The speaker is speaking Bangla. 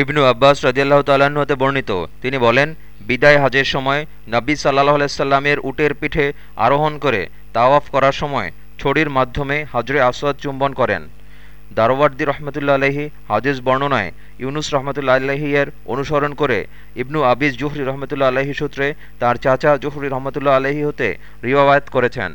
ইবনু আব্বাস রাজিয়াল্লাহ তাল্লাহতে হতে বর্ণিত। তিনি বলেন, বিদায় হাজের সময় নব্বী সাল্লাহ আলাইসাল্লামের উটের পিঠে আরোহণ করে তাওয়াফ করার সময় ছড়ির মাধ্যমে হাজরে আসওয়াদ চুম্বন করেন। দারোয়ার্দি রহমতুল্লা আলহী হাদিস বর্ণনায় ইউনুস রহমতুল্লা আলহী এর অনুসরণ করে ইবনু আবিজ জুহরি রহমতুল্লা আলহী সূত্রে তার চাচা জুহরি রহমতুল্লা আলহী হতে রিওয়ায়ত করেছেন।